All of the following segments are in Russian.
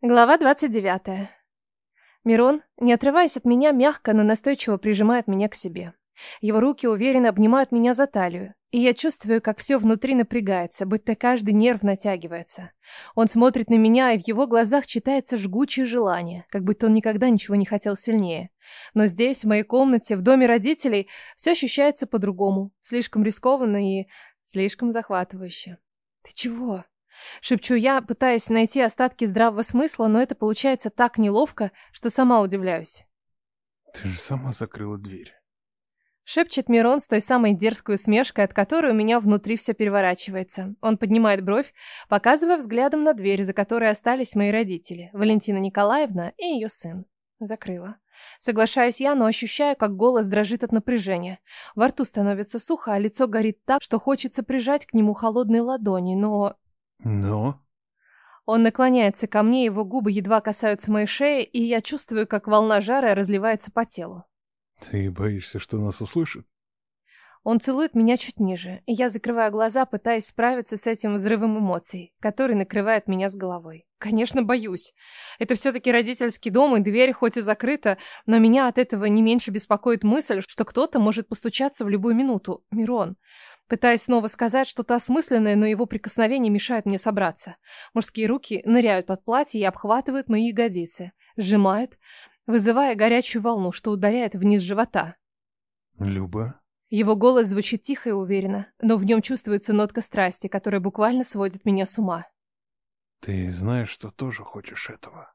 Глава 29. Мирон, не отрываясь от меня, мягко, но настойчиво прижимает меня к себе. Его руки уверенно обнимают меня за талию, и я чувствую, как все внутри напрягается, будто каждый нерв натягивается. Он смотрит на меня, и в его глазах читается жгучее желание, как будто он никогда ничего не хотел сильнее. Но здесь, в моей комнате, в доме родителей, все ощущается по-другому, слишком рискованно и слишком захватывающе. «Ты чего?» Шепчу я, пытаясь найти остатки здравого смысла, но это получается так неловко, что сама удивляюсь. Ты же сама закрыла дверь. Шепчет Мирон с той самой дерзкой усмешкой, от которой у меня внутри все переворачивается. Он поднимает бровь, показывая взглядом на дверь, за которой остались мои родители, Валентина Николаевна и ее сын. Закрыла. Соглашаюсь я, но ощущаю, как голос дрожит от напряжения. Во рту становится сухо, а лицо горит так, что хочется прижать к нему холодные ладони, но Но? Он наклоняется ко мне, его губы едва касаются моей шеи, и я чувствую, как волна жара разливается по телу. Ты боишься, что нас услышат? Он целует меня чуть ниже, и я закрываю глаза, пытаясь справиться с этим взрывом эмоций, который накрывает меня с головой. Конечно, боюсь. Это все-таки родительский дом, и дверь хоть и закрыта, но меня от этого не меньше беспокоит мысль, что кто-то может постучаться в любую минуту. Мирон. Пытаюсь снова сказать что-то осмысленное, но его прикосновение мешает мне собраться. Мужские руки ныряют под платье и обхватывают мои ягодицы. Сжимают, вызывая горячую волну, что ударяет вниз живота. Люба? Его голос звучит тихо и уверенно, но в нем чувствуется нотка страсти, которая буквально сводит меня с ума. Ты знаешь, что тоже хочешь этого?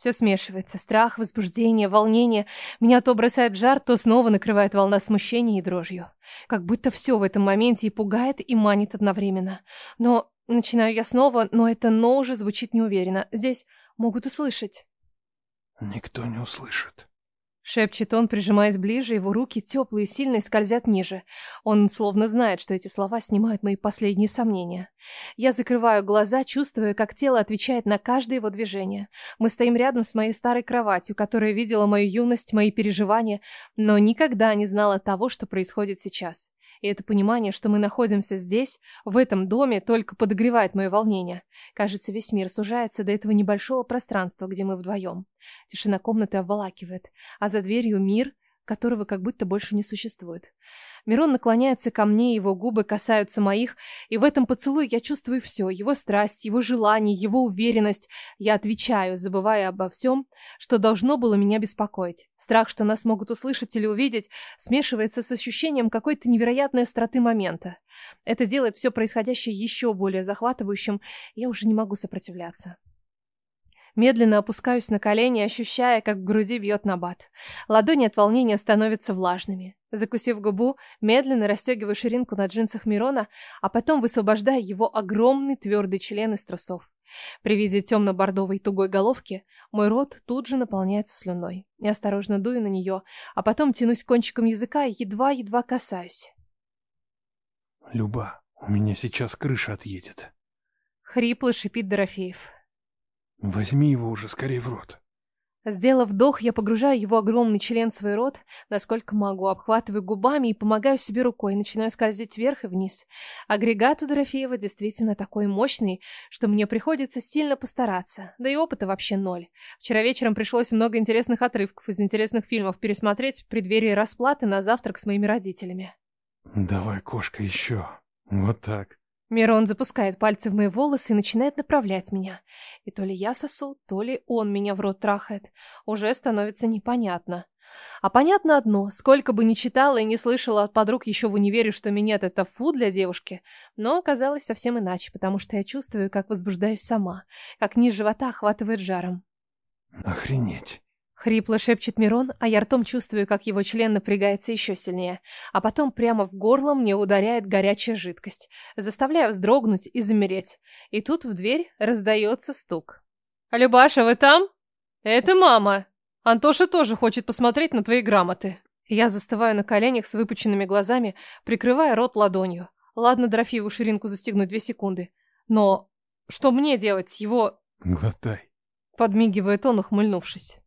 Все смешивается. Страх, возбуждение, волнение. Меня то бросает в жар, то снова накрывает волна смущения и дрожью. Как будто все в этом моменте и пугает, и манит одновременно. Но начинаю я снова, но это «но» уже звучит неуверенно. Здесь могут услышать. Никто не услышит. Шепчет он, прижимаясь ближе, его руки теплые и сильные скользят ниже. Он словно знает, что эти слова снимают мои последние сомнения. Я закрываю глаза, чувствуя, как тело отвечает на каждое его движение. Мы стоим рядом с моей старой кроватью, которая видела мою юность, мои переживания, но никогда не знала того, что происходит сейчас. И это понимание, что мы находимся здесь, в этом доме, только подогревает мое волнение. Кажется, весь мир сужается до этого небольшого пространства, где мы вдвоем. Тишина комнаты обволакивает, а за дверью мир, которого как будто больше не существует. Мирон наклоняется ко мне, его губы касаются моих, и в этом поцелуе я чувствую все, его страсть, его желание, его уверенность. Я отвечаю, забывая обо всем, что должно было меня беспокоить. Страх, что нас могут услышать или увидеть, смешивается с ощущением какой-то невероятной остроты момента. Это делает все происходящее еще более захватывающим, я уже не могу сопротивляться. Медленно опускаюсь на колени, ощущая, как в груди бьет набат. Ладони от волнения становятся влажными. Закусив губу, медленно расстегиваю ширинку на джинсах Мирона, а потом высвобождаю его огромный твердый член из трусов. При виде темно-бордовой тугой головки мой рот тут же наполняется слюной. Я осторожно дую на нее, а потом тянусь кончиком языка и едва-едва касаюсь. Люба, у меня сейчас крыша отъедет. Хрипло шипит Дорофеев. Возьми его уже скорее в рот. Сделав вдох, я погружаю его огромный член в свой рот, насколько могу, обхватываю губами и помогаю себе рукой, начинаю скользить вверх и вниз. Агрегат у Дорофеева действительно такой мощный, что мне приходится сильно постараться, да и опыта вообще ноль. Вчера вечером пришлось много интересных отрывков из интересных фильмов пересмотреть в преддверии расплаты на завтрак с моими родителями. Давай, кошка, еще. Вот так. Мирон запускает пальцы в мои волосы и начинает направлять меня. И то ли я сосу, то ли он меня в рот трахает. Уже становится непонятно. А понятно одно, сколько бы ни читала и не слышала от подруг еще в универе, что минет это фу для девушки, но оказалось совсем иначе, потому что я чувствую, как возбуждаюсь сама, как низ живота охватывает жаром. Охренеть. Хрипло шепчет Мирон, а я ртом чувствую, как его член напрягается еще сильнее. А потом прямо в горло мне ударяет горячая жидкость, заставляя вздрогнуть и замереть. И тут в дверь раздается стук. «Любаша, вы там?» «Это мама. Антоша тоже хочет посмотреть на твои грамоты». Я застываю на коленях с выпученными глазами, прикрывая рот ладонью. Ладно, Дорофееву ширинку застегнуть две секунды. Но что мне делать с его... Глотай. Подмигивает он, ухмыльнувшись.